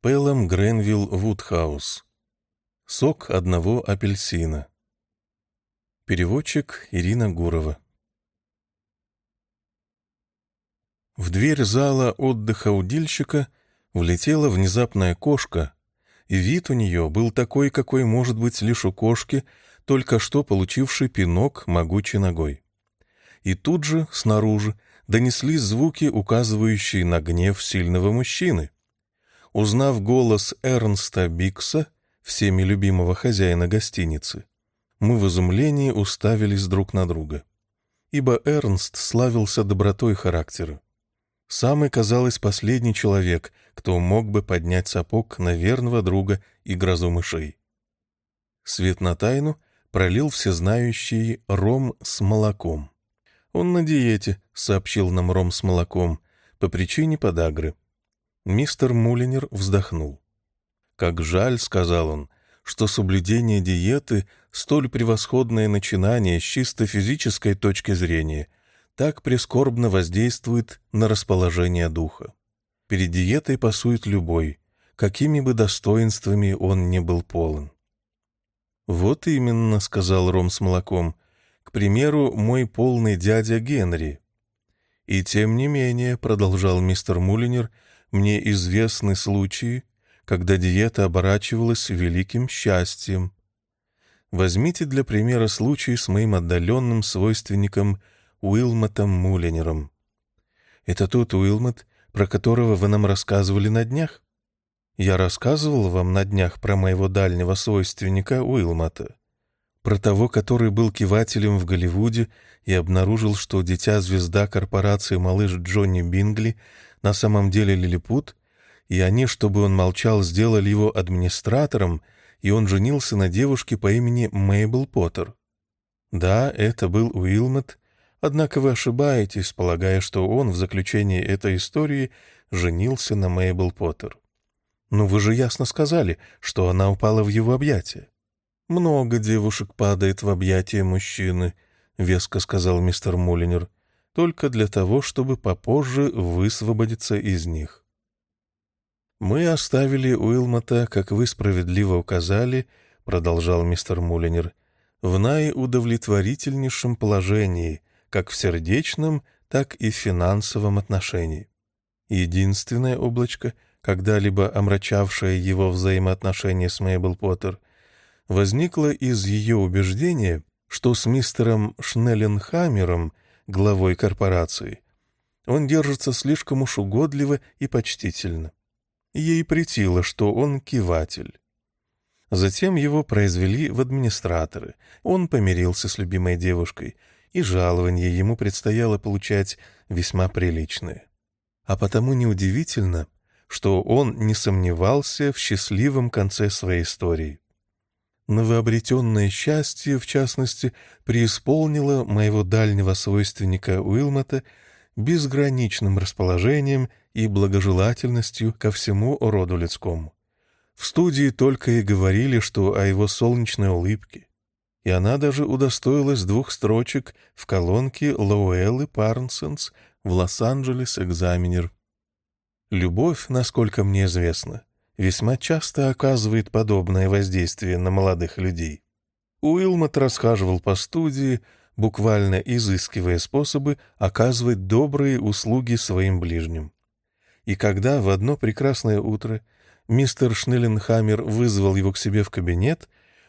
Пелом Гренвилл Вудхаус. Сок одного апельсина. Переводчик Ирина Гурова. В дверь зала отдыха удильщика влетела внезапная кошка, и вид у нее был такой, какой может быть лишь у кошки, только что получивший пинок могучей ногой. И тут же, снаружи, донеслись звуки, указывающие на гнев сильного мужчины. Узнав голос Эрнста Бикса, всеми любимого хозяина гостиницы, мы в изумлении уставились друг на друга. Ибо Эрнст славился добротой характера. Самый, казалось, последний человек, кто мог бы поднять сапог на верного друга и грозу мышей. Свет на тайну пролил всезнающий ром с молоком. «Он на диете», — сообщил нам ром с молоком, по причине подагры. Мистер Мулинер вздохнул. «Как жаль», — сказал он, — «что соблюдение диеты — столь превосходное начинание с чисто физической точки зрения — так прискорбно воздействует на расположение духа. Перед диетой пасует любой, какими бы достоинствами он не был полон. «Вот именно», — сказал Ром с молоком, — «к примеру, мой полный дядя Генри». «И тем не менее», — продолжал мистер Мулинер, — «мне известны случаи, когда диета оборачивалась великим счастьем. Возьмите для примера случай с моим отдаленным свойственником — Уилмотом Мулинером. Это тот Уилмот, про которого вы нам рассказывали на днях? Я рассказывал вам на днях про моего дальнего свойственника Уилмота. Про того, который был кивателем в Голливуде и обнаружил, что дитя-звезда корпорации «Малыш Джонни Бингли» на самом деле лилипут, и они, чтобы он молчал, сделали его администратором, и он женился на девушке по имени Мейбл Поттер. Да, это был Уилмот, Однако вы ошибаетесь, полагая, что он в заключении этой истории женился на Мейбл Поттер. Но вы же ясно сказали, что она упала в его объятия. «Много девушек падает в объятия мужчины», — веско сказал мистер Мулинер, «только для того, чтобы попозже высвободиться из них». «Мы оставили Уилмота, как вы справедливо указали», — продолжал мистер Мулинер, «в наиудовлетворительнейшем положении, как в сердечном, так и в финансовом отношении. Единственное облачко, когда-либо омрачавшее его взаимоотношения с Мейбл Поттер, возникло из ее убеждения, что с мистером Шнелленхаммером, главой корпорации, он держится слишком уж угодливо и почтительно. Ей притило, что он киватель. Затем его произвели в администраторы. Он помирился с любимой девушкой — и жалование ему предстояло получать весьма приличное. А потому неудивительно, что он не сомневался в счастливом конце своей истории. Новообретенное счастье, в частности, преисполнило моего дальнего свойственника Уилмота безграничным расположением и благожелательностью ко всему роду людскому. В студии только и говорили, что о его солнечной улыбке, и она даже удостоилась двух строчек в колонке Лоуэллы Парнсонс в Лос-Анджелес Экзаменер. Любовь, насколько мне известно, весьма часто оказывает подобное воздействие на молодых людей. Уилмот расхаживал по студии, буквально изыскивая способы оказывать добрые услуги своим ближним. И когда в одно прекрасное утро мистер Шнелленхаммер вызвал его к себе в кабинет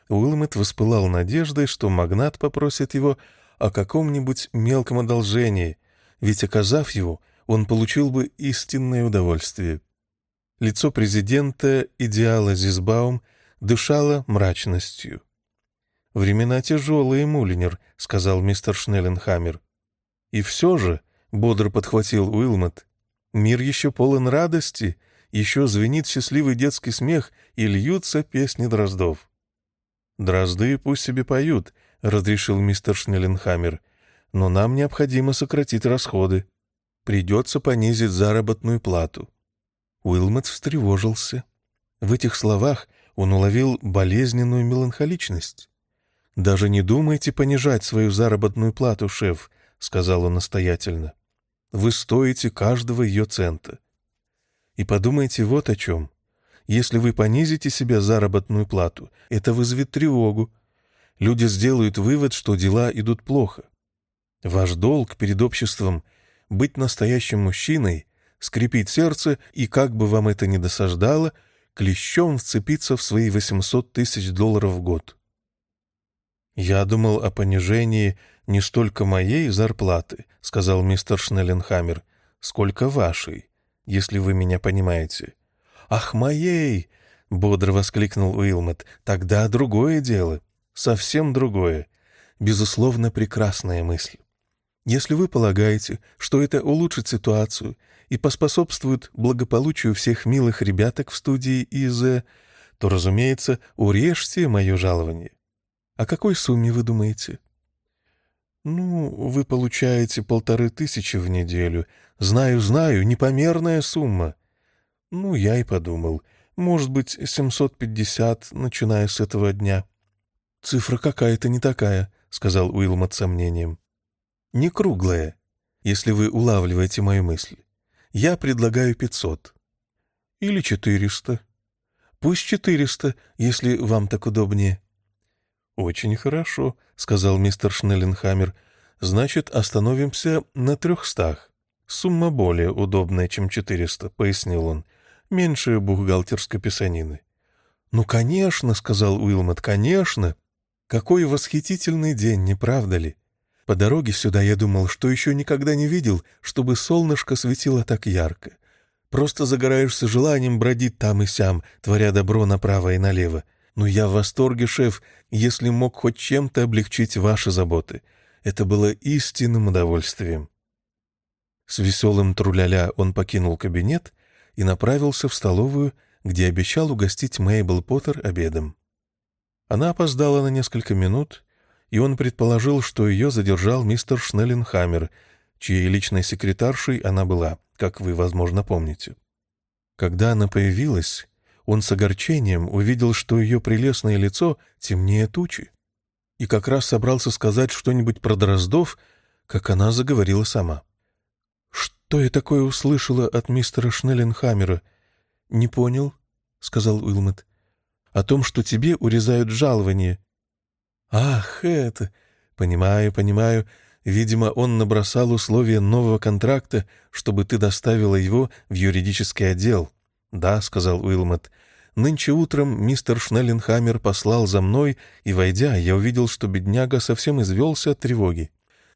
Уилмет воспылал надеждой, что магнат попросит его о каком-нибудь мелком одолжении, ведь, оказав его, он получил бы истинное удовольствие. Лицо президента идеала Зизбаум дышало мрачностью. «Времена тяжелые, Мулинер», — сказал мистер Шнелленхаммер. «И все же», — бодро подхватил Уилмот, — «мир еще полон радости, еще звенит счастливый детский смех и льются песни дроздов. «Дрозды пусть себе поют», — разрешил мистер Шнелленхаммер. «Но нам необходимо сократить расходы. Придется понизить заработную плату». Уилмот встревожился. В этих словах он уловил болезненную меланхоличность. «Даже не думайте понижать свою заработную плату, шеф», — сказал он настоятельно. «Вы стоите каждого ее цента. И подумайте вот о чем. Если вы понизите себе заработную плату, это вызовет тревогу. Люди сделают вывод, что дела идут плохо. Ваш долг перед обществом — быть настоящим мужчиной, скрепить сердце и, как бы вам это ни досаждало, клещом вцепиться в свои 800 тысяч долларов в год. «Я думал о понижении не столько моей зарплаты», — сказал мистер Шнелленхаммер, — «сколько вашей, если вы меня понимаете». «Ах, моей!» — бодро воскликнул Уилмот. «Тогда другое дело, совсем другое. Безусловно, прекрасная мысль. Если вы полагаете, что это улучшит ситуацию и поспособствует благополучию всех милых ребяток в студии ИЗ, то, разумеется, урежьте мое жалование. О какой сумме вы думаете? Ну, вы получаете полторы тысячи в неделю. Знаю, знаю, непомерная сумма. Ну, я и подумал. Может быть, 750, начиная с этого дня. Цифра какая-то не такая, — сказал Уилмот сомнением не круглая, если вы улавливаете мою мысль. Я предлагаю 500. Или 400. Пусть 400, если вам так удобнее. Очень хорошо, сказал мистер Шнелленхаммер. Значит, остановимся на трехстах. Сумма более удобная, чем 400, пояснил он. Меньше бухгалтерской писанины. «Ну, конечно», — сказал Уилмот, — «конечно. Какой восхитительный день, не правда ли? По дороге сюда я думал, что еще никогда не видел, чтобы солнышко светило так ярко. Просто загораешься желанием бродить там и сям, творя добро направо и налево. Но я в восторге, шеф, если мог хоть чем-то облегчить ваши заботы. Это было истинным удовольствием. С веселым труляля он покинул кабинет и направился в столовую, где обещал угостить Мейбл Поттер обедом. Она опоздала на несколько минут и он предположил, что ее задержал мистер Шнелленхаммер, чьей личной секретаршей она была, как вы, возможно, помните. Когда она появилась, он с огорчением увидел, что ее прелестное лицо темнее тучи, и как раз собрался сказать что-нибудь про Дроздов, как она заговорила сама. «Что я такое услышала от мистера Шнелленхаммера?» «Не понял», — сказал Уилмот. «О том, что тебе урезают жалование. «Ах, это...» «Понимаю, понимаю. Видимо, он набросал условия нового контракта, чтобы ты доставила его в юридический отдел». «Да», — сказал Уилмот. «Нынче утром мистер Шнелленхаммер послал за мной, и, войдя, я увидел, что бедняга совсем извелся от тревоги.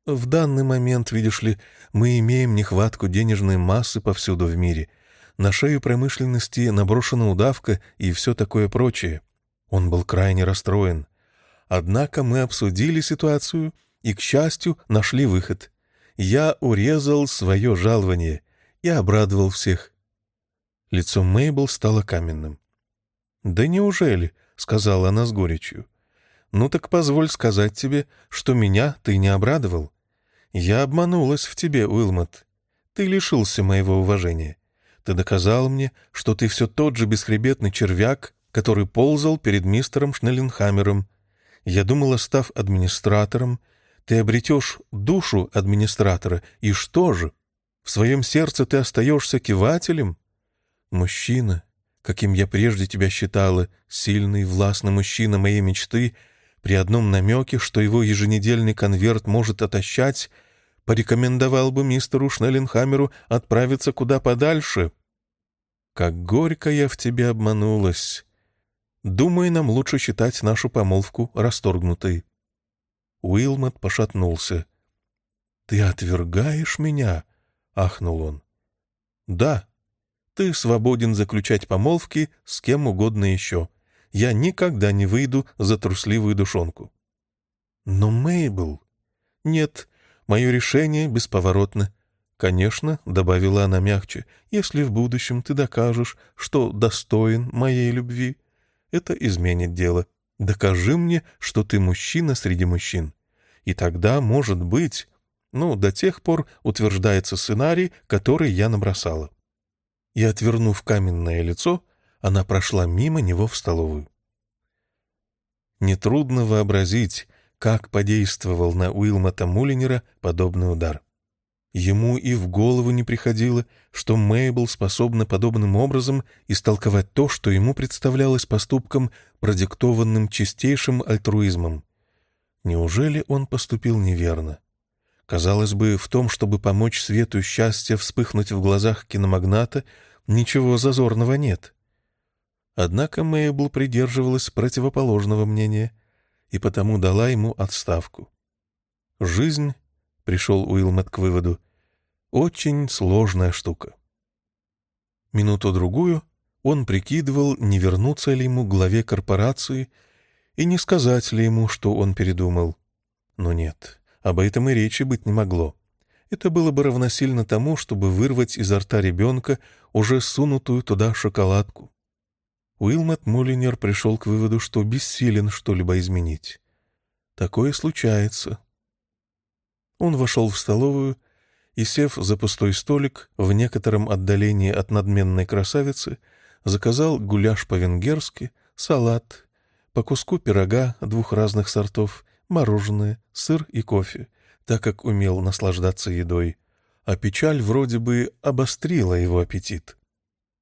В данный момент, видишь ли, мы имеем нехватку денежной массы повсюду в мире. На шею промышленности наброшена удавка и все такое прочее». Он был крайне расстроен. Однако мы обсудили ситуацию и, к счастью, нашли выход. Я урезал свое жалование и обрадовал всех. Лицо Мейбл стало каменным. «Да неужели?» — сказала она с горечью. «Ну так позволь сказать тебе, что меня ты не обрадовал. Я обманулась в тебе, Уилмот. Ты лишился моего уважения. Ты доказал мне, что ты все тот же бесхребетный червяк, который ползал перед мистером Шнелленхаммером, я думала, став администратором, ты обретешь душу администратора, и что же? В своем сердце ты остаешься кивателем? Мужчина, каким я прежде тебя считала, сильный, властный мужчина моей мечты, при одном намеке, что его еженедельный конверт может отощать, порекомендовал бы мистеру Шнелленхаммеру отправиться куда подальше. Как горько я в тебе обманулась. Думаю, нам лучше считать нашу помолвку расторгнутой». Уилмот пошатнулся. «Ты отвергаешь меня?» — ахнул он. «Да. Ты свободен заключать помолвки с кем угодно еще. Я никогда не выйду за трусливую душонку». «Но Мейбл...» «Нет, мое решение бесповоротно. Конечно, — добавила она мягче, — если в будущем ты докажешь, что достоин моей любви, это изменит дело. Докажи мне, что ты мужчина среди мужчин. И тогда, может быть... Ну, до тех пор утверждается сценарий, который я набросала. И, отвернув каменное лицо, она прошла мимо него в столовую. Нетрудно вообразить, как подействовал на Уилмота Мулинера подобный удар. Ему и в голову не приходило, что Мейбл способна подобным образом истолковать то, что ему представлялось поступком, продиктованным чистейшим альтруизмом. Неужели он поступил неверно? Казалось бы, в том, чтобы помочь свету счастья вспыхнуть в глазах киномагната, ничего зазорного нет. Однако Мейбл придерживалась противоположного мнения и потому дала ему отставку. Жизнь, пришел Уилмот к выводу, очень сложная штука. Минуту-другую он прикидывал, не вернуться ли ему к главе корпорации и не сказать ли ему, что он передумал. Но нет, об этом и речи быть не могло. Это было бы равносильно тому, чтобы вырвать изо рта ребенка уже сунутую туда шоколадку. Уилмот Молинер пришел к выводу, что бессилен что-либо изменить. Такое случается. Он вошел в столовую и, сев за пустой столик в некотором отдалении от надменной красавицы, заказал гуляш по-венгерски, салат, по куску пирога двух разных сортов, мороженое, сыр и кофе, так как умел наслаждаться едой, а печаль вроде бы обострила его аппетит.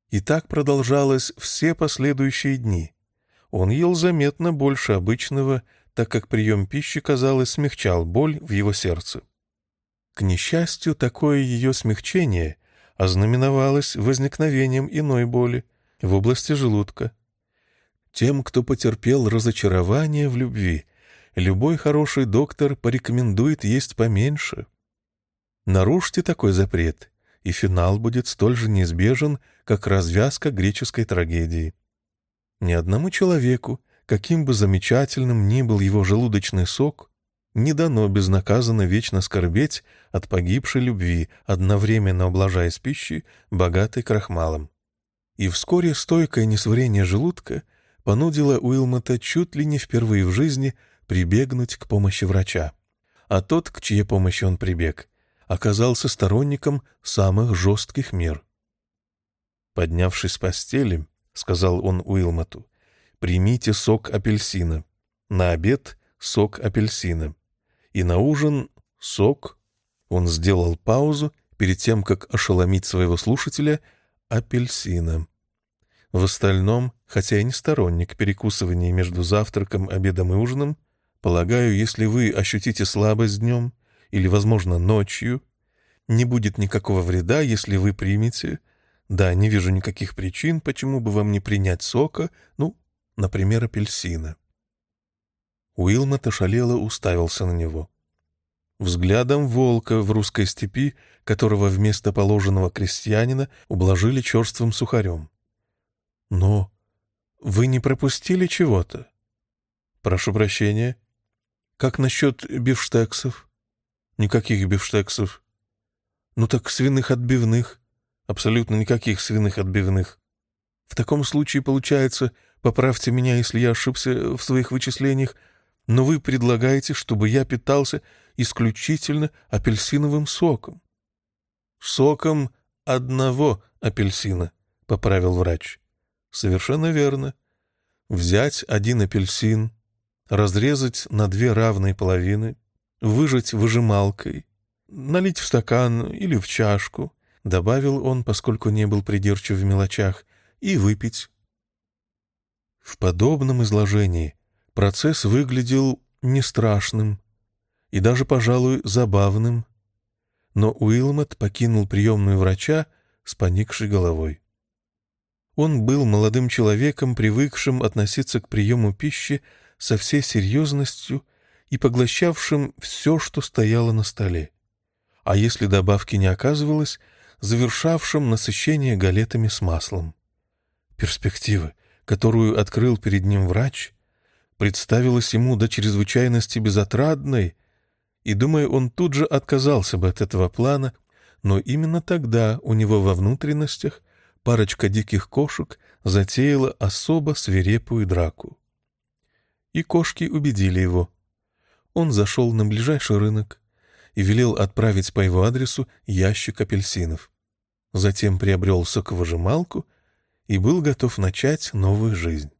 И так продолжалось все последующие дни. Он ел заметно больше обычного, так как прием пищи, казалось, смягчал боль в его сердце. К несчастью, такое ее смягчение ознаменовалось возникновением иной боли в области желудка. Тем, кто потерпел разочарование в любви, любой хороший доктор порекомендует есть поменьше. Нарушьте такой запрет, и финал будет столь же неизбежен, как развязка греческой трагедии. Ни одному человеку, каким бы замечательным ни был его желудочный сок, не дано безнаказанно вечно скорбеть от погибшей любви, одновременно облажаясь пищей, богатой крахмалом. И вскоре стойкое несварение желудка понудило Уилмота чуть ли не впервые в жизни прибегнуть к помощи врача. А тот, к чьей помощи он прибег, оказался сторонником самых жестких мер. «Поднявшись с постели, — сказал он Уилмоту, — примите сок апельсина. На обед — сок апельсина. И на ужин — сок. Он сделал паузу перед тем, как ошеломить своего слушателя апельсина. В остальном, хотя и не сторонник перекусывания между завтраком, обедом и ужином, полагаю, если вы ощутите слабость днем, или, возможно, ночью. Не будет никакого вреда, если вы примете. Да, не вижу никаких причин, почему бы вам не принять сока, ну, например, апельсина. Уилмот ошалело уставился на него. Взглядом волка в русской степи, которого вместо положенного крестьянина ублажили черствым сухарем. «Но вы не пропустили чего-то?» «Прошу прощения. Как насчет бифштексов?» Никаких бифштексов. Ну так свиных отбивных. Абсолютно никаких свиных отбивных. В таком случае, получается, поправьте меня, если я ошибся в своих вычислениях, но вы предлагаете, чтобы я питался исключительно апельсиновым соком. Соком одного апельсина, поправил врач. Совершенно верно. Взять один апельсин, разрезать на две равные половины, выжать выжималкой, налить в стакан или в чашку, добавил он, поскольку не был придирчив в мелочах, и выпить. В подобном изложении процесс выглядел не страшным и даже, пожалуй, забавным, но Уилмот покинул приемную врача с поникшей головой. Он был молодым человеком, привыкшим относиться к приему пищи со всей серьезностью и поглощавшим все, что стояло на столе. А если добавки не оказывалось, завершавшим насыщение галетами с маслом. Перспектива, которую открыл перед ним врач, представилась ему до чрезвычайности безотрадной, и, думаю, он тут же отказался бы от этого плана, но именно тогда у него во внутренностях парочка диких кошек затеяла особо свирепую драку. И кошки убедили его — он зашел на ближайший рынок и велел отправить по его адресу ящик апельсинов. Затем приобрел соковыжималку и был готов начать новую жизнь.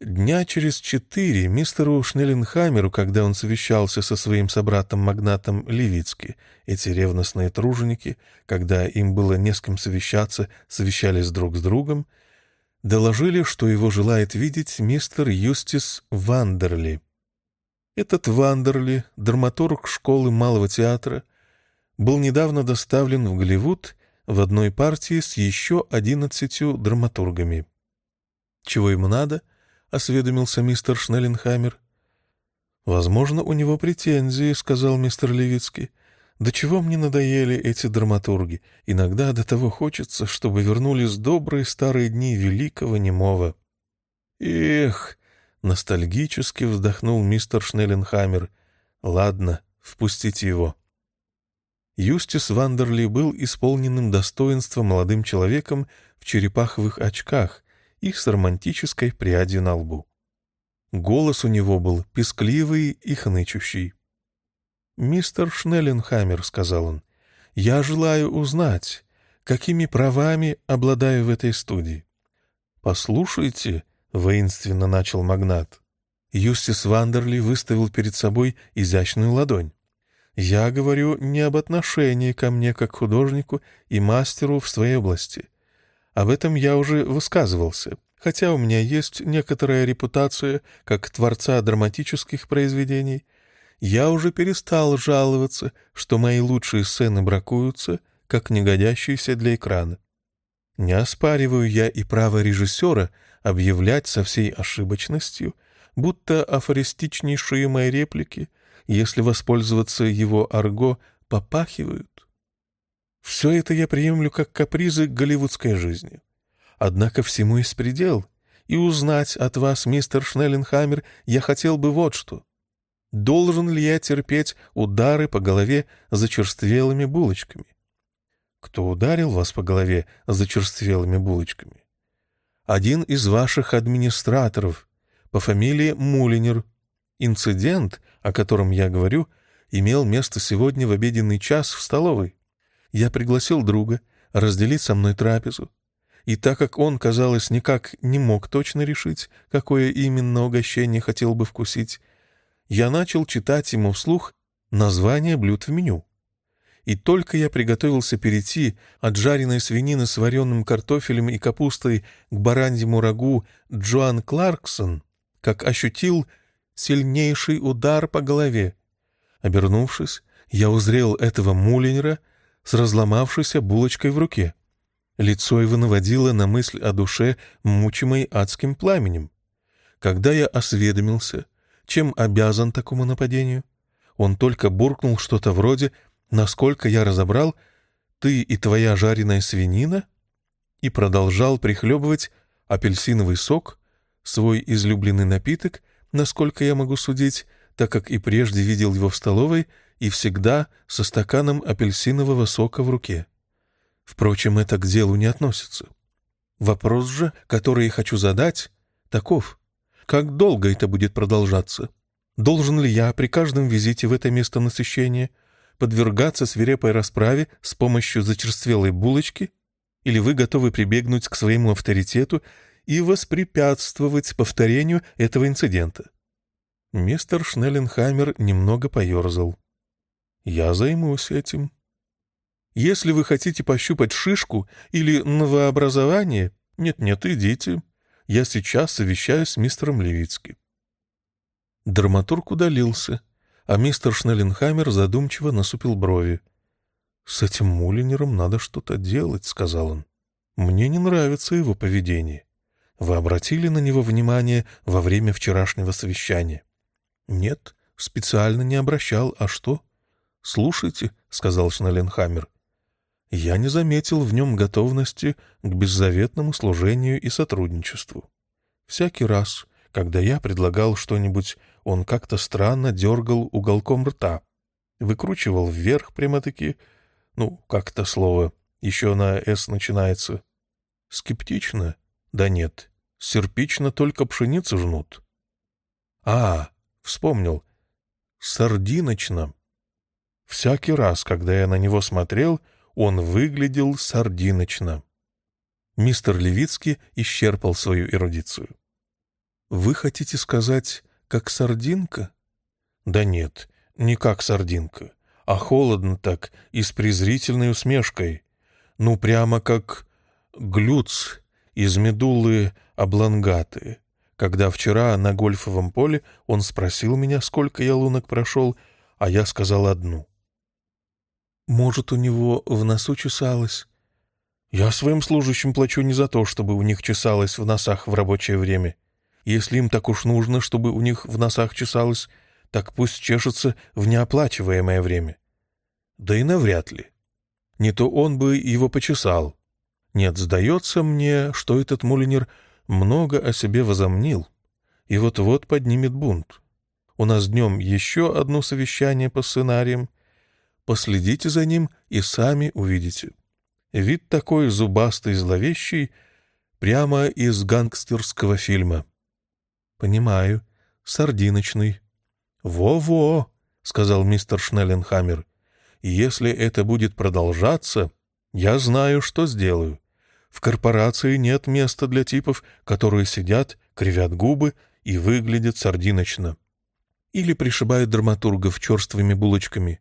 Дня через четыре мистеру Шнелленхамеру, когда он совещался со своим собратом-магнатом Левицки, эти ревностные труженики, когда им было не с кем совещаться, совещались друг с другом, доложили, что его желает видеть мистер Юстис Вандерли. Этот Вандерли, драматург школы Малого театра, был недавно доставлен в Голливуд в одной партии с еще одиннадцатью драматургами. Чего ему надо —— осведомился мистер Шнелленхаймер. «Возможно, у него претензии», — сказал мистер Левицкий. «До чего мне надоели эти драматурги? Иногда до того хочется, чтобы вернулись добрые старые дни великого немого». «Эх!» — ностальгически вздохнул мистер Шнелленхаймер. «Ладно, впустите его». Юстис Вандерли был исполненным достоинства молодым человеком в черепаховых очках, и с романтической прядью на лбу. Голос у него был пескливый и хнычущий. «Мистер Шнелленхаммер», — сказал он, — «я желаю узнать, какими правами обладаю в этой студии». «Послушайте», — воинственно начал магнат. Юстис Вандерли выставил перед собой изящную ладонь. «Я говорю не об отношении ко мне как художнику и мастеру в своей области. Об этом я уже высказывался, хотя у меня есть некоторая репутация как творца драматических произведений. Я уже перестал жаловаться, что мои лучшие сцены бракуются, как негодящиеся для экрана. Не оспариваю я и право режиссера объявлять со всей ошибочностью, будто афористичнейшие мои реплики, если воспользоваться его арго, попахивают. Все это я приемлю как капризы голливудской жизни. Однако всему есть предел, и узнать от вас, мистер Шнелленхаммер, я хотел бы вот что. Должен ли я терпеть удары по голове зачерствелыми булочками? Кто ударил вас по голове зачерствелыми булочками? Один из ваших администраторов по фамилии Мулинер. Инцидент, о котором я говорю, имел место сегодня в обеденный час в столовой. Я пригласил друга разделить со мной трапезу. И так как он, казалось, никак не мог точно решить, какое именно угощение хотел бы вкусить, я начал читать ему вслух название блюд в меню. И только я приготовился перейти от жареной свинины с вареным картофелем и капустой к бараньему рагу Джоан Кларксон, как ощутил сильнейший удар по голове. Обернувшись, я узрел этого мулинера — с разломавшейся булочкой в руке. Лицо его наводило на мысль о душе, мучимой адским пламенем. Когда я осведомился, чем обязан такому нападению, он только буркнул что-то вроде «Насколько я разобрал, ты и твоя жареная свинина?» и продолжал прихлебывать апельсиновый сок, свой излюбленный напиток, насколько я могу судить, так как и прежде видел его в столовой и всегда со стаканом апельсинового сока в руке. Впрочем, это к делу не относится. Вопрос же, который я хочу задать, таков. Как долго это будет продолжаться? Должен ли я при каждом визите в это место насыщения подвергаться свирепой расправе с помощью зачерствелой булочки? Или вы готовы прибегнуть к своему авторитету и воспрепятствовать повторению этого инцидента? Мистер Шнелленхаймер немного поерзал. Я займусь этим. Если вы хотите пощупать шишку или новообразование, нет-нет, идите. Я сейчас совещаюсь с мистером Левицки. Драматург удалился, а мистер Шнелленхаймер задумчиво насупил брови. «С этим Мулинером надо что-то делать», — сказал он. «Мне не нравится его поведение. Вы обратили на него внимание во время вчерашнего совещания?» «Нет, специально не обращал. А что?» «Слушайте», — сказал Шнелленхаммер, — «я не заметил в нем готовности к беззаветному служению и сотрудничеству. Всякий раз, когда я предлагал что-нибудь, он как-то странно дергал уголком рта, выкручивал вверх прямо-таки, ну, как то слово, еще на «с» начинается. Скептично? Да нет, серпично только пшеницу жнут. А, вспомнил, сардиночно. Всякий раз, когда я на него смотрел, он выглядел сардиночно. Мистер Левицкий исчерпал свою эрудицию. Вы хотите сказать, как сардинка? Да нет, не как сардинка, а холодно так и с презрительной усмешкой. Ну, прямо как глюц из медулы облангаты. Когда вчера на гольфовом поле он спросил меня, сколько я лунок прошел, а я сказал одну. Может, у него в носу чесалось? Я своим служащим плачу не за то, чтобы у них чесалось в носах в рабочее время. Если им так уж нужно, чтобы у них в носах чесалось, так пусть чешется в неоплачиваемое время. Да и навряд ли. Не то он бы его почесал. Нет, сдается мне, что этот мулинер много о себе возомнил и вот-вот поднимет бунт. У нас днем еще одно совещание по сценариям. Последите за ним и сами увидите. Вид такой зубастый, зловещий, прямо из гангстерского фильма. Понимаю, сардиночный. Во-во, сказал мистер Шнелленхаммер. Если это будет продолжаться, я знаю, что сделаю. В корпорации нет места для типов, которые сидят, кривят губы и выглядят сардиночно. Или пришибают драматургов черствыми булочками.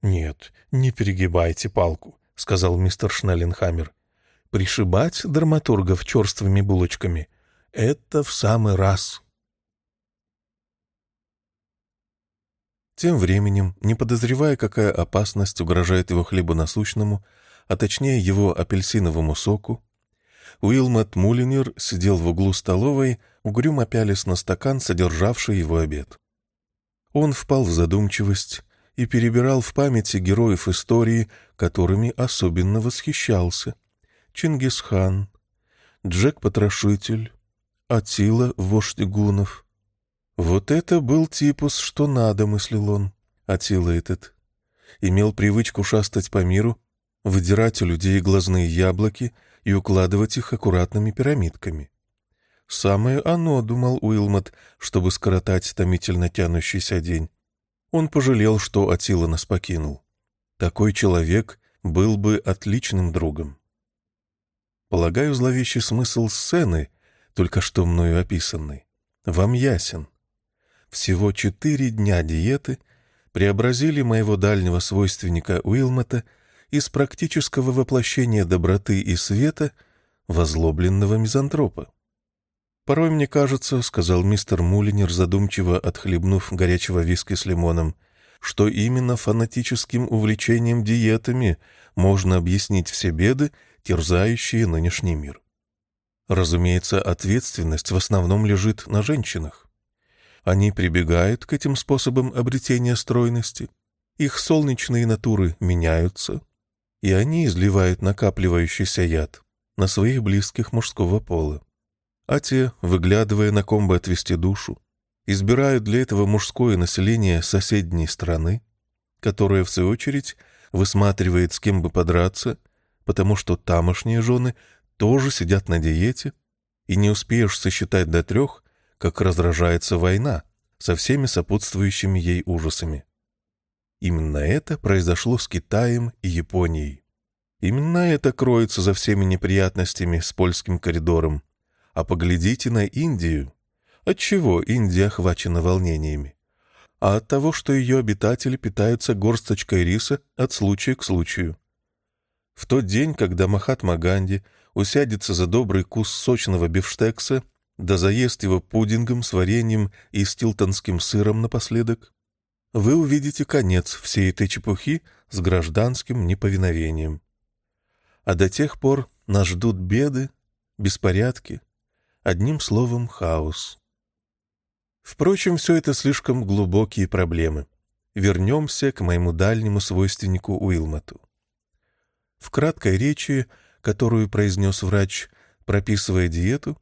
«Нет, не перегибайте палку», — сказал мистер Шнелленхаммер. «Пришибать драматургов черствыми булочками — это в самый раз». Тем временем, не подозревая, какая опасность угрожает его хлебу насущному, а точнее его апельсиновому соку, Уилмот Мулинер сидел в углу столовой, угрюмо пялись на стакан, содержавший его обед. Он впал в задумчивость и перебирал в памяти героев истории, которыми особенно восхищался. Чингисхан, Джек-потрошитель, Атила, вождь гунов. Вот это был типус, что надо, мыслил он, Атила этот. Имел привычку шастать по миру, выдирать у людей глазные яблоки и укладывать их аккуратными пирамидками. Самое оно, думал Уилмот, чтобы скоротать томительно тянущийся день. Он пожалел, что Атила нас покинул. Такой человек был бы отличным другом. Полагаю, зловещий смысл сцены, только что мною описанный, вам ясен. Всего четыре дня диеты преобразили моего дальнего свойственника Уилмота из практического воплощения доброты и света возлобленного мизантропа. «Порой мне кажется, — сказал мистер Мулинер, задумчиво отхлебнув горячего виски с лимоном, — что именно фанатическим увлечением диетами можно объяснить все беды, терзающие нынешний мир. Разумеется, ответственность в основном лежит на женщинах. Они прибегают к этим способам обретения стройности, их солнечные натуры меняются, и они изливают накапливающийся яд на своих близких мужского пола. А те, выглядывая на ком бы отвести душу, избирают для этого мужское население соседней страны, которое, в свою очередь, высматривает, с кем бы подраться, потому что тамошние жены тоже сидят на диете, и не успеешь сосчитать до трех, как разражается война со всеми сопутствующими ей ужасами. Именно это произошло с Китаем и Японией. Именно это кроется за всеми неприятностями с польским коридором. А поглядите на Индию. Отчего Индия охвачена волнениями? А от того, что ее обитатели питаются горсточкой риса от случая к случаю. В тот день, когда Махатма Ганди усядется за добрый кус сочного бифштекса, да заест его пудингом с вареньем и стилтонским сыром напоследок, вы увидите конец всей этой чепухи с гражданским неповиновением. А до тех пор нас ждут беды, беспорядки, одним словом хаос. Впрочем, все это слишком глубокие проблемы. Вернемся к моему дальнему свойственнику Уилмоту. В краткой речи, которую произнес врач, прописывая диету,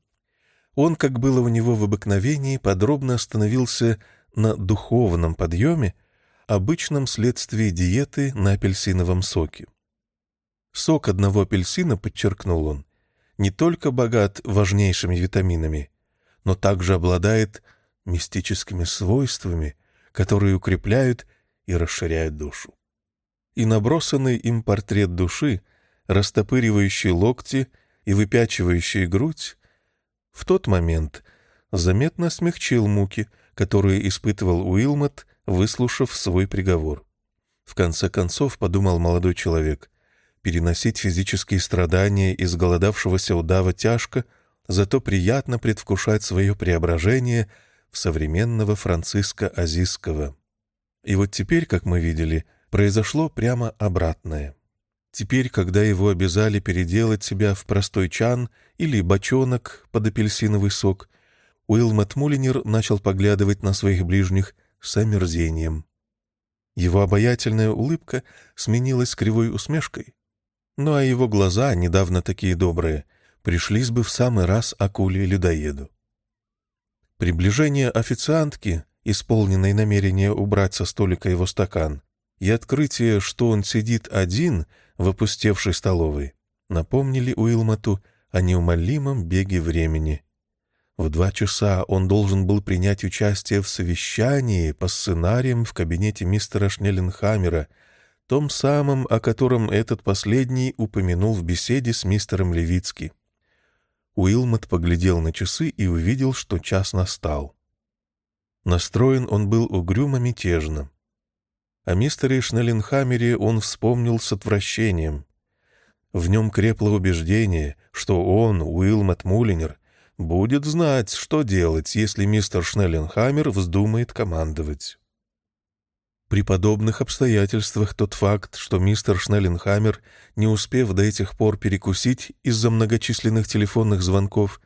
он, как было у него в обыкновении, подробно остановился на духовном подъеме, обычном следствии диеты на апельсиновом соке. Сок одного апельсина, подчеркнул он, не только богат важнейшими витаминами, но также обладает мистическими свойствами, которые укрепляют и расширяют душу. И набросанный им портрет души, растопыривающий локти и выпячивающий грудь, в тот момент заметно смягчил муки, которые испытывал Уилмот, выслушав свой приговор. В конце концов, подумал молодой человек, переносить физические страдания изголодавшегося удава тяжко, зато приятно предвкушать свое преображение в современного Франциска Азиского. И вот теперь, как мы видели, произошло прямо обратное. Теперь, когда его обязали переделать себя в простой чан или бочонок под апельсиновый сок, Уилмот Мулинер начал поглядывать на своих ближних с омерзением. Его обаятельная улыбка сменилась кривой усмешкой. Ну а его глаза, недавно такие добрые, пришлись бы в самый раз акуле-людоеду. Приближение официантки, исполненной намерения убрать со столика его стакан, и открытие, что он сидит один в опустевшей столовой, напомнили Уилмоту о неумолимом беге времени. В два часа он должен был принять участие в совещании по сценариям в кабинете мистера Шнелленхаммера, том самом, о котором этот последний упомянул в беседе с мистером Левицки. Уилмот поглядел на часы и увидел, что час настал. Настроен он был угрюмо-мятежно. О мистере Шнелленхаммере он вспомнил с отвращением. В нем крепло убеждение, что он, Уилмот Мулинер, будет знать, что делать, если мистер Шнелленхаммер вздумает командовать. При подобных обстоятельствах тот факт, что мистер Шнелленхаммер, не успев до этих пор перекусить из-за многочисленных телефонных звонков,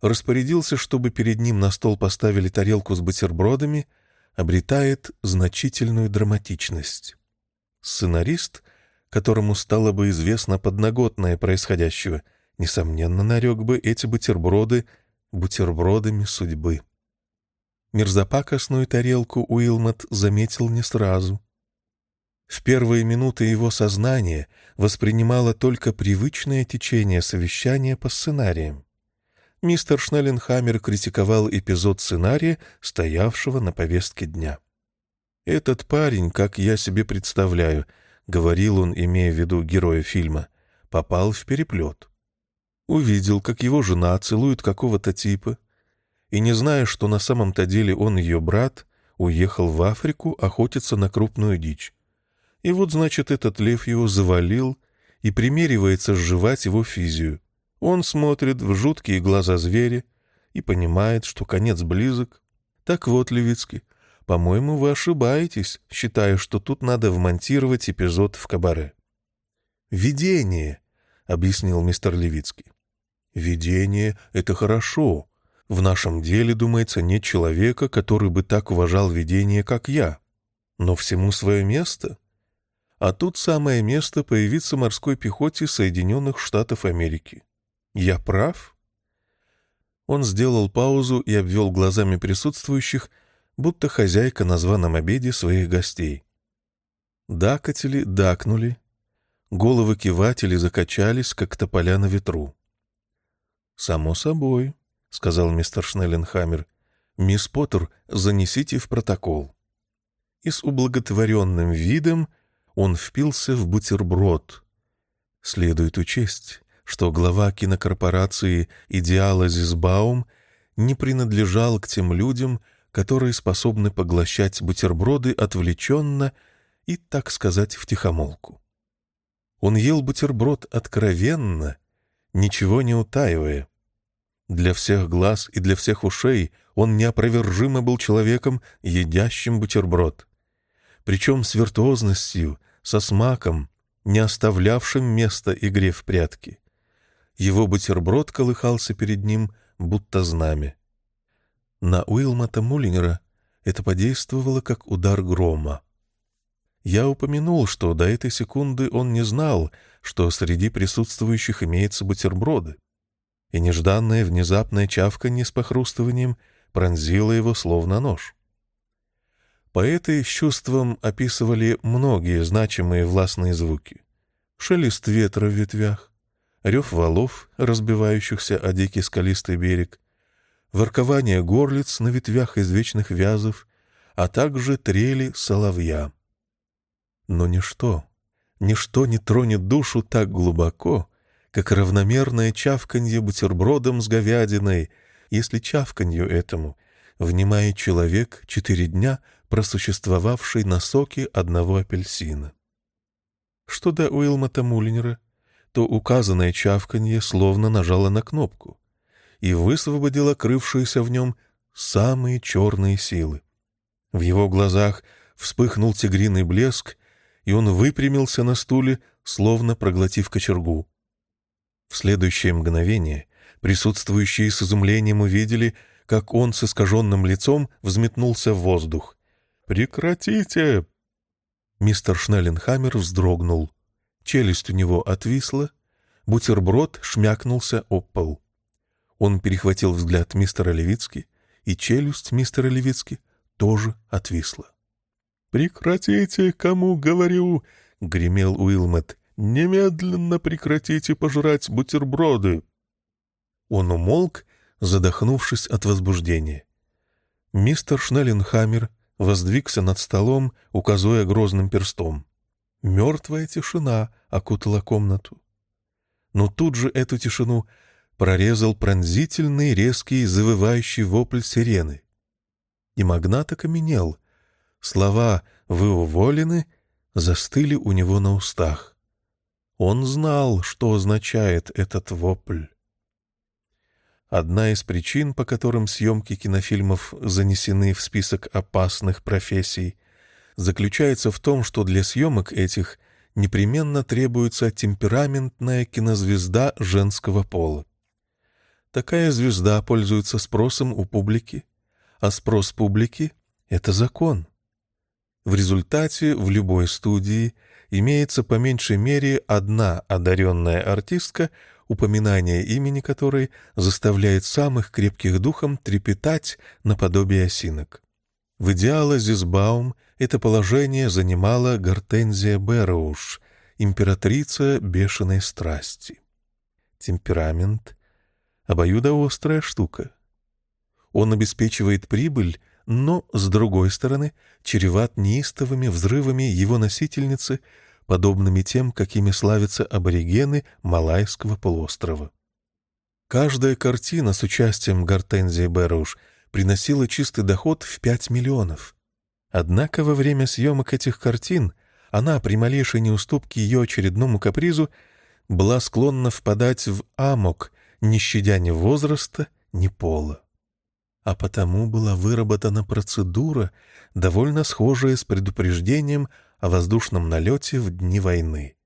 распорядился, чтобы перед ним на стол поставили тарелку с бутербродами, обретает значительную драматичность. Сценарист, которому стало бы известно подноготное происходящего — несомненно, нарек бы эти бутерброды бутербродами судьбы. Мерзопакостную тарелку Уилмот заметил не сразу. В первые минуты его сознания воспринимало только привычное течение совещания по сценариям. Мистер Шнелленхаммер критиковал эпизод сценария, стоявшего на повестке дня. «Этот парень, как я себе представляю», — говорил он, имея в виду героя фильма, — попал в переплет увидел, как его жена целует какого-то типа, и, не зная, что на самом-то деле он ее брат, уехал в Африку охотиться на крупную дичь. И вот, значит, этот лев его завалил и примеривается сживать его физию. Он смотрит в жуткие глаза зверя и понимает, что конец близок. Так вот, Левицкий, по-моему, вы ошибаетесь, считая, что тут надо вмонтировать эпизод в кабаре. «Видение», — объяснил мистер Левицкий. Видение — это хорошо. В нашем деле, думается, нет человека, который бы так уважал видение, как я. Но всему свое место. А тут самое место появиться морской пехоте Соединенных Штатов Америки. Я прав? Он сделал паузу и обвел глазами присутствующих, будто хозяйка на званом обеде своих гостей. Дакатели дакнули, головы кивателей закачались, как тополя на ветру. «Само собой», — сказал мистер Шнелленхаммер. «Мисс Поттер, занесите в протокол». И с ублаготворенным видом он впился в бутерброд. Следует учесть, что глава кинокорпорации «Идеала Зизбаум» не принадлежал к тем людям, которые способны поглощать бутерброды отвлеченно и, так сказать, втихомолку. Он ел бутерброд откровенно — ничего не утаивая. Для всех глаз и для всех ушей он неопровержимо был человеком, едящим бутерброд. Причем с виртуозностью, со смаком, не оставлявшим места игре в прятки. Его бутерброд колыхался перед ним, будто знамя. На Уилмота Мулинера это подействовало как удар грома. Я упомянул, что до этой секунды он не знал, что среди присутствующих имеются бутерброды. И нежданное внезапное чавканье с похрустыванием пронзило его словно нож. Поэты с чувством описывали многие значимые властные звуки. Шелест ветра в ветвях, рев валов, разбивающихся о дикий скалистый берег, воркование горлиц на ветвях извечных вязов, а также трели соловья. Но ничто, ничто не тронет душу так глубоко, как равномерное чавканье бутербродом с говядиной, если чавканью этому внимает человек четыре дня, просуществовавший на соке одного апельсина. Что до Уилмота Мулинера, то указанное чавканье словно нажало на кнопку и высвободило крывшиеся в нем самые черные силы. В его глазах вспыхнул тигриный блеск, и он выпрямился на стуле, словно проглотив кочергу. В следующее мгновение присутствующие с изумлением увидели, как он с искаженным лицом взметнулся в воздух. «Прекратите!» Мистер Шнелленхаммер вздрогнул. Челюсть у него отвисла, бутерброд шмякнулся об пол. Он перехватил взгляд мистера Левицки, и челюсть мистера Левицки тоже отвисла. «Прекратите, кому говорю!» — гремел Уилмет. «Немедленно прекратите пожрать бутерброды!» Он умолк, задохнувшись от возбуждения. Мистер Шнелленхаммер воздвигся над столом, указывая грозным перстом. Мертвая тишина окутала комнату. Но тут же эту тишину прорезал пронзительный, резкий, завывающий вопль сирены. И магнат окаменел. Слова «Вы уволены» застыли у него на устах. Он знал, что означает этот вопль. Одна из причин, по которым съемки кинофильмов занесены в список опасных профессий, заключается в том, что для съемок этих непременно требуется темпераментная кинозвезда женского пола. Такая звезда пользуется спросом у публики, а спрос публики — это закон. В результате в любой студии имеется по меньшей мере одна одаренная артистка, упоминание имени которой заставляет самых крепких духом трепетать наподобие осинок. В идеала Зизбаум это положение занимала Гортензия Берроуш, императрица бешеной страсти. Темперамент — обоюдоострая штука. Он обеспечивает прибыль, но, с другой стороны, чреват неистовыми взрывами его носительницы — подобными тем, какими славятся аборигены Малайского полуострова. Каждая картина с участием Гортензии Беруш приносила чистый доход в 5 миллионов. Однако во время съемок этих картин она, при малейшей неуступке ее очередному капризу, была склонна впадать в амок, не щадя ни возраста, ни пола. А потому была выработана процедура, довольно схожая с предупреждением о воздушном налете в дни войны.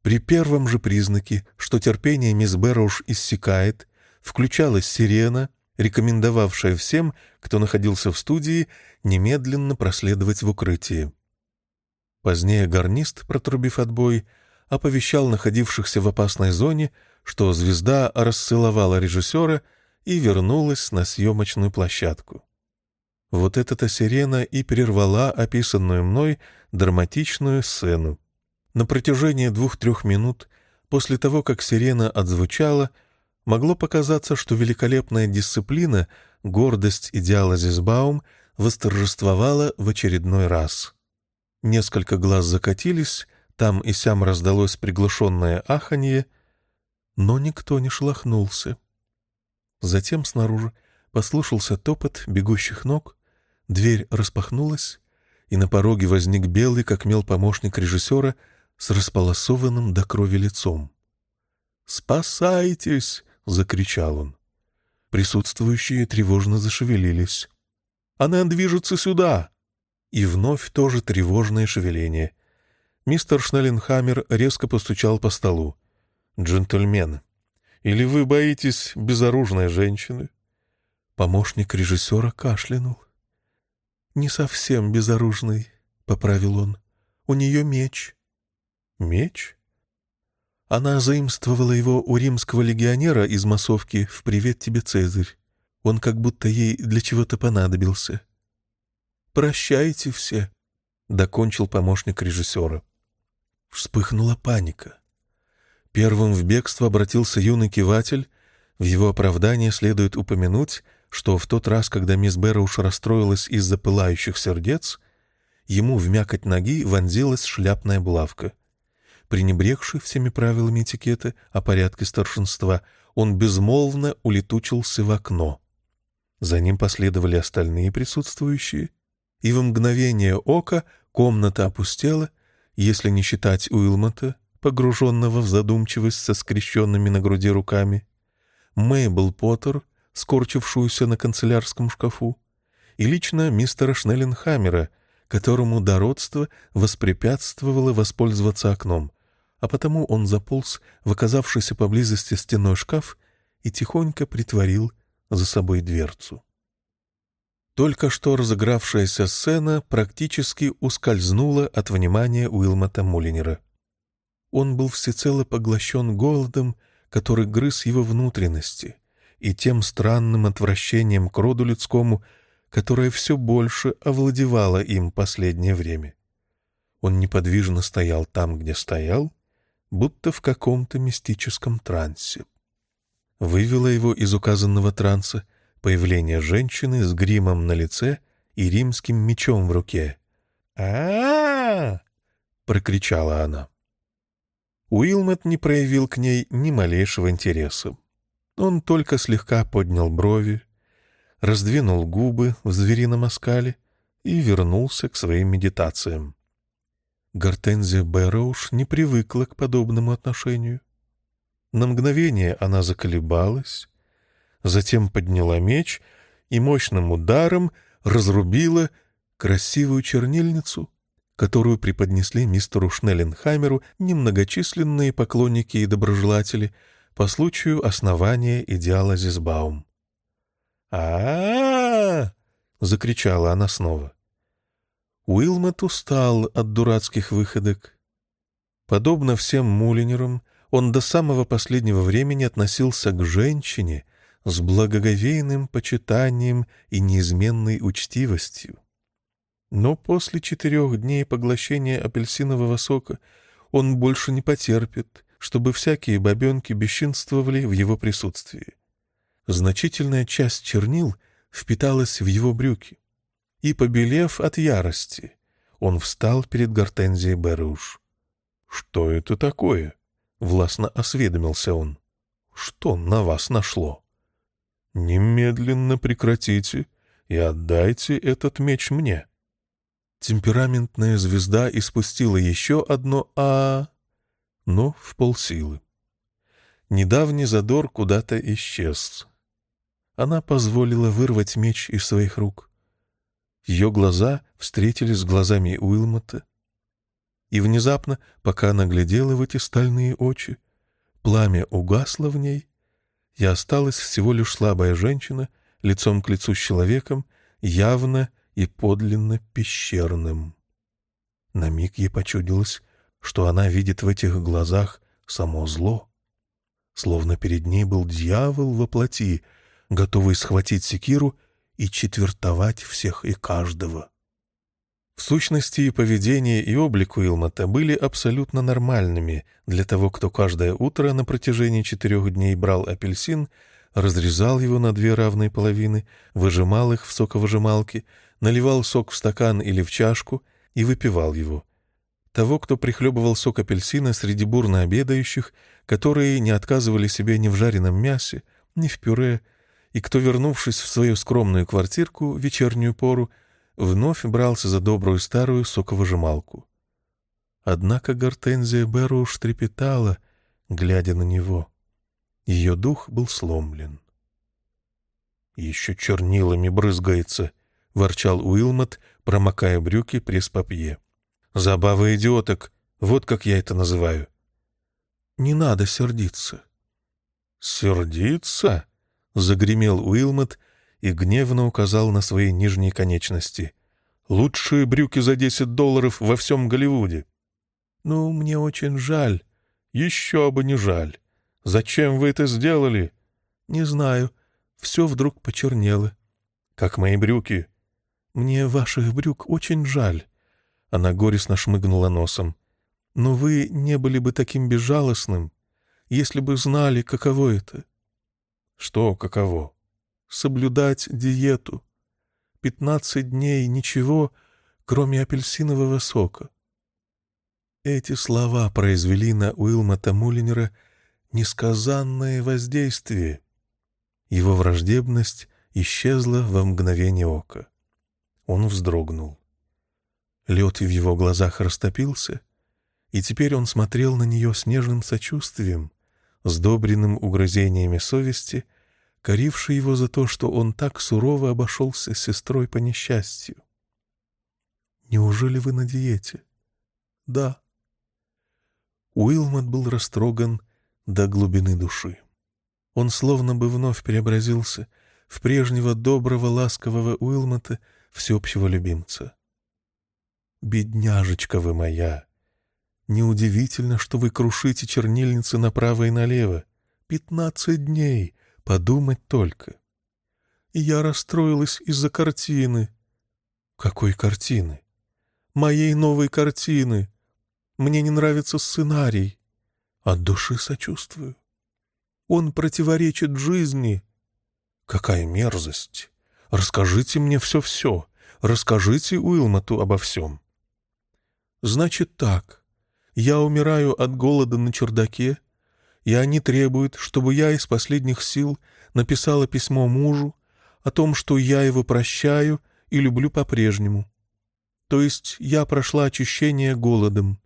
При первом же признаке, что терпение мисс Бэрроуш иссякает, включалась сирена, рекомендовавшая всем, кто находился в студии, немедленно проследовать в укрытие. Позднее гарнист, протрубив отбой, оповещал находившихся в опасной зоне, что звезда расцеловала режиссера и вернулась на съемочную площадку. Вот эта-то сирена и прервала описанную мной драматичную сцену. На протяжении двух-трех минут после того, как сирена отзвучала, могло показаться, что великолепная дисциплина, гордость идеала Зизбаум восторжествовала в очередной раз. Несколько глаз закатились, там и сям раздалось приглушенное аханье, но никто не шлахнулся. Затем снаружи послышался топот бегущих ног, Дверь распахнулась, и на пороге возник белый, как мел помощник режиссера, с располосованным до крови лицом. «Спасайтесь!» — закричал он. Присутствующие тревожно зашевелились. «Она движется сюда!» И вновь тоже тревожное шевеление. Мистер Шнелленхаммер резко постучал по столу. «Джентльмен, или вы боитесь безоружной женщины?» Помощник режиссера кашлянул не совсем безоружный», — поправил он. «У нее меч». «Меч?» Она заимствовала его у римского легионера из массовки в «Привет тебе, Цезарь». Он как будто ей для чего-то понадобился. «Прощайте все», — докончил помощник режиссера. Вспыхнула паника. Первым в бегство обратился юный киватель. В его оправдание следует упомянуть, что в тот раз, когда мисс Бэрроуш расстроилась из-за пылающих сердец, ему в мякоть ноги вонзилась шляпная булавка. Пренебрегший всеми правилами этикета о порядке старшинства, он безмолвно улетучился в окно. За ним последовали остальные присутствующие, и в мгновение ока комната опустела, если не считать Уилмота, погруженного в задумчивость со скрещенными на груди руками, Мейбл Поттер, скорчившуюся на канцелярском шкафу, и лично мистера Шнелленхаммера, которому дородство воспрепятствовало воспользоваться окном, а потому он заполз в оказавшийся поблизости стеной шкаф и тихонько притворил за собой дверцу. Только что разыгравшаяся сцена практически ускользнула от внимания Уилмота Мулинера. Он был всецело поглощен голодом, который грыз его внутренности, и тем странным отвращением к роду людскому, которое все больше овладевало им последнее время. Он неподвижно стоял там, где стоял, будто в каком-то мистическом трансе. Вывело его из указанного транса появление женщины с гримом на лице и римским мечом в руке. а, -а, -а прокричала она. Уилмот не проявил к ней ни малейшего интереса. Он только слегка поднял брови, раздвинул губы в зверином оскале и вернулся к своим медитациям. Гортензия Бэрроуш не привыкла к подобному отношению. На мгновение она заколебалась, затем подняла меч и мощным ударом разрубила красивую чернильницу, которую преподнесли мистеру Шнелленхаймеру немногочисленные поклонники и доброжелатели по случаю основания идеала Зизбаум. а, закричала она снова. Уилмот устал от дурацких выходок. Подобно всем мулинерам, он до самого последнего времени относился к женщине с благоговейным почитанием и неизменной учтивостью. Но после четырех дней поглощения апельсинового сока он больше не потерпит, чтобы всякие бабенки бесчинствовали в его присутствии. Значительная часть чернил впиталась в его брюки. И, побелев от ярости, он встал перед Гортензией Беруш. «Что это такое?» — властно осведомился он. «Что на вас нашло?» «Немедленно прекратите и отдайте этот меч мне». Темпераментная звезда испустила еще одно «а», но в полсилы. Недавний задор куда-то исчез. Она позволила вырвать меч из своих рук. Ее глаза встретились с глазами Уилмота. И внезапно, пока она глядела в эти стальные очи, пламя угасло в ней, и осталась всего лишь слабая женщина, лицом к лицу с человеком, явно и подлинно пещерным. На миг ей почудилось, что она видит в этих глазах само зло. Словно перед ней был дьявол во плоти, готовый схватить секиру и четвертовать всех и каждого. В сущности, и поведение, и облик Уилмота были абсолютно нормальными для того, кто каждое утро на протяжении четырех дней брал апельсин, разрезал его на две равные половины, выжимал их в соковыжималке, наливал сок в стакан или в чашку и выпивал его. Того, кто прихлебывал сок апельсина среди бурно обедающих, которые не отказывали себе ни в жареном мясе, ни в пюре, и кто, вернувшись в свою скромную квартирку в вечернюю пору, вновь брался за добрую старую соковыжималку. Однако Гортензия Беру уж трепетала, глядя на него. Ее дух был сломлен. «Еще чернилами брызгается», — ворчал Уилмот, промокая брюки пресс-папье. «Забава идиоток, вот как я это называю». «Не надо сердиться». «Сердиться?» — загремел Уилмот и гневно указал на свои нижние конечности. «Лучшие брюки за десять долларов во всем Голливуде». «Ну, мне очень жаль». «Еще бы не жаль. Зачем вы это сделали?» «Не знаю. Все вдруг почернело». «Как мои брюки. «Мне ваших брюк очень жаль». Она горестно шмыгнула носом. «Но вы не были бы таким безжалостным, если бы знали, каково это». «Что каково?» «Соблюдать диету. Пятнадцать дней ничего, кроме апельсинового сока». Эти слова произвели на Уилмота Мулинера несказанное воздействие. Его враждебность исчезла во мгновение ока. Он вздрогнул. Лед в его глазах растопился, и теперь он смотрел на нее с нежным сочувствием, сдобренным угрызениями совести, коривший его за то, что он так сурово обошелся с сестрой по несчастью. «Неужели вы на диете?» «Да». Уилмот был растроган до глубины души. Он словно бы вновь преобразился в прежнего доброго, ласкового Уилмота, всеобщего любимца. «Бедняжечка вы моя! Неудивительно, что вы крушите чернильницы направо и налево. Пятнадцать дней! Подумать только!» Я расстроилась из-за картины. «Какой картины?» «Моей новой картины!» Мне не нравится сценарий. От души сочувствую. Он противоречит жизни. Какая мерзость! Расскажите мне все-все. Расскажите Уилмоту обо всем. Значит так. Я умираю от голода на чердаке, и они требуют, чтобы я из последних сил написала письмо мужу о том, что я его прощаю и люблю по-прежнему. То есть я прошла очищение голодом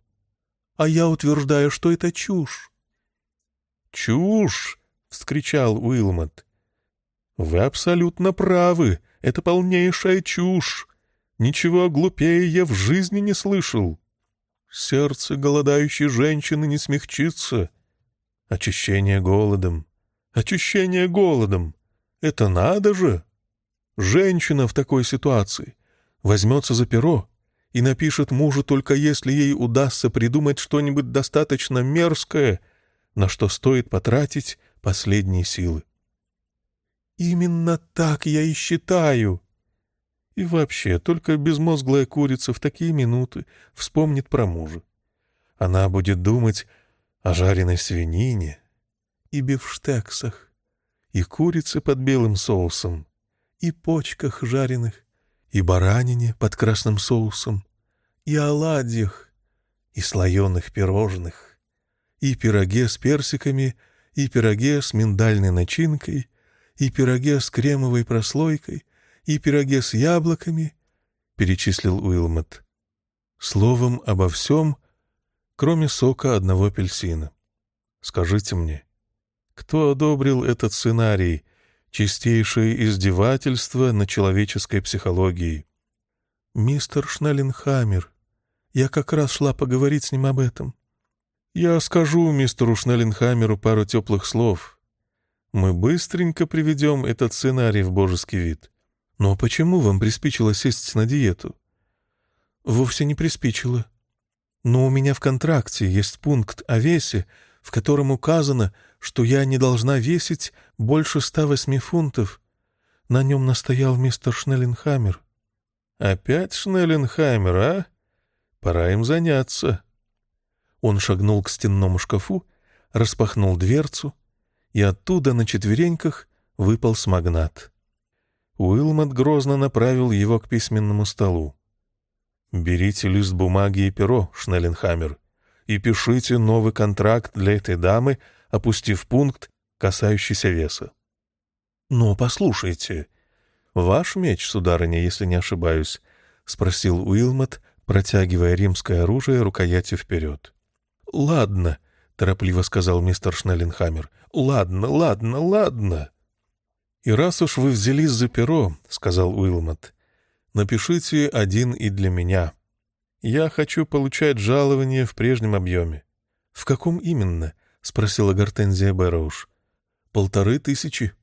а я утверждаю, что это чушь. «Чушь!» — вскричал Уилмот. «Вы абсолютно правы. Это полнейшая чушь. Ничего глупее я в жизни не слышал. Сердце голодающей женщины не смягчится. Очищение голодом. Очищение голодом. Это надо же! Женщина в такой ситуации возьмется за перо и напишет мужу только если ей удастся придумать что-нибудь достаточно мерзкое, на что стоит потратить последние силы. «Именно так я и считаю», и вообще, только безмозглая курица в такие минуты вспомнит про мужа. Она будет думать о жареной свинине и бифштексах, и курице под белым соусом, и почках жареных, и баранине под красным соусом, и оладьях, и слоеных пирожных, и пироге с персиками, и пироге с миндальной начинкой, и пироге с кремовой прослойкой, и пироге с яблоками, — перечислил Уилмот. Словом, обо всем, кроме сока одного апельсина. Скажите мне, кто одобрил этот сценарий — чистейшее издевательство на человеческой психологии. «Мистер Шнелленхаммер. Я как раз шла поговорить с ним об этом. Я скажу мистеру Шнелленхаммеру пару теплых слов. Мы быстренько приведем этот сценарий в божеский вид. Но почему вам приспичило сесть на диету?» «Вовсе не приспичило. Но у меня в контракте есть пункт о весе, в котором указано, что я не должна весить больше 108 фунтов. На нем настоял мистер Шнелленхаммер. «Опять Шнелленхаммер, а? Пора им заняться». Он шагнул к стенному шкафу, распахнул дверцу, и оттуда на четвереньках выпал смагнат. Уилмот грозно направил его к письменному столу. «Берите лист бумаги и перо, Шнелленхаммер, и пишите новый контракт для этой дамы опустив пункт, касающийся веса. «Но послушайте, ваш меч, сударыня, если не ошибаюсь», — спросил Уилмот, протягивая римское оружие рукоятью вперед. «Ладно», — торопливо сказал мистер Шнелленхаммер. «Ладно, ладно, ладно». «И раз уж вы взялись за перо», — сказал Уилмот, — «напишите один и для меня. Я хочу получать жалование в прежнем объеме». «В каком именно?» — спросила Гортензия Бэрроуш. «Полторы тысячи.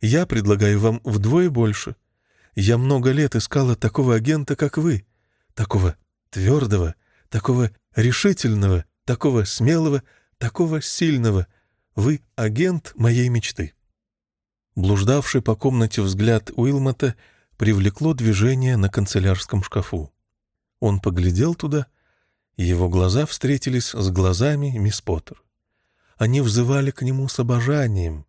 Я предлагаю вам вдвое больше. Я много лет искала такого агента, как вы. Такого твердого, такого решительного, такого смелого, такого сильного. Вы — агент моей мечты». Блуждавший по комнате взгляд Уилмота привлекло движение на канцелярском шкафу. Он поглядел туда, и его глаза встретились с глазами мисс Поттер. Они взывали к нему с обожанием,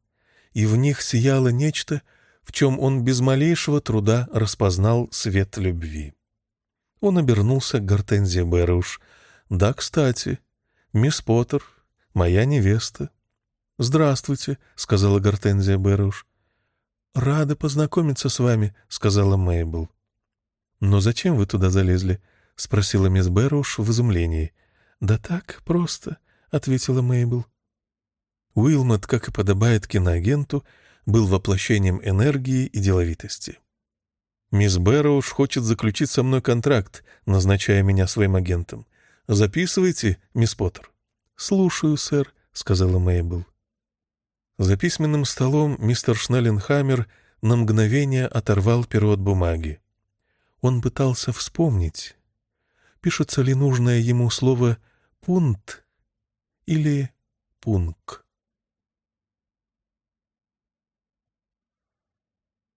и в них сияло нечто, в чем он без малейшего труда распознал свет любви. Он обернулся к Гортензии Бэрроуш. «Да, кстати, мисс Поттер, моя невеста. «Здравствуйте», — сказала Гортензия Бэрроуш. «Рада познакомиться с вами», — сказала Мейбл. «Но зачем вы туда залезли?» — спросила мисс Бэрроуш в изумлении. «Да так, просто», — ответила Мейбл. Уилмот, как и подобает киноагенту, был воплощением энергии и деловитости. «Мисс Бэрроуш хочет заключить со мной контракт, назначая меня своим агентом. Записывайте, мисс Поттер». «Слушаю, сэр», — сказала Мейбл. За письменным столом мистер Шнелленхаммер на мгновение оторвал перо от бумаги. Он пытался вспомнить, пишется ли нужное ему слово «пункт» или «пунк».